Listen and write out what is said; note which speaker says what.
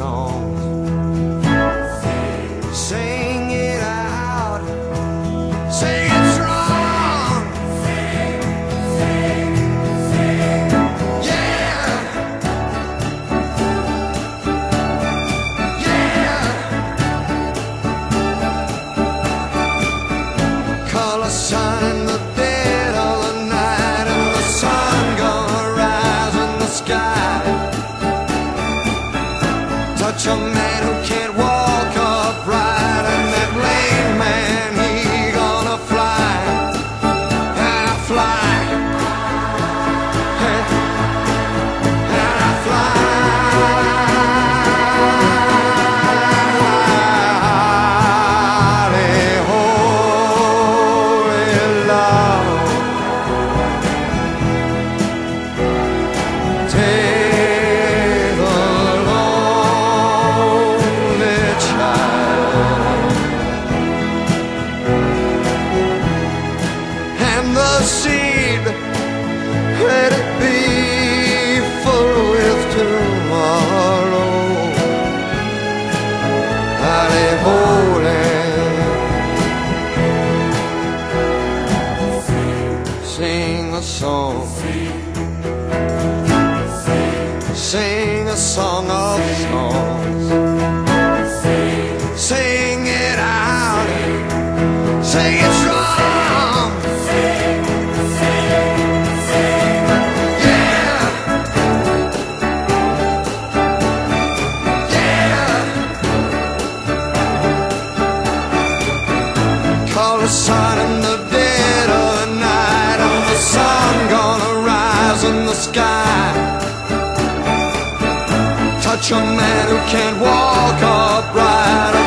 Speaker 1: song. seed. Let it be full with tomorrow. I live holy. Sing a song. Sing a song of songs. Sing it out. Sing it. Such a man who can't walk upright.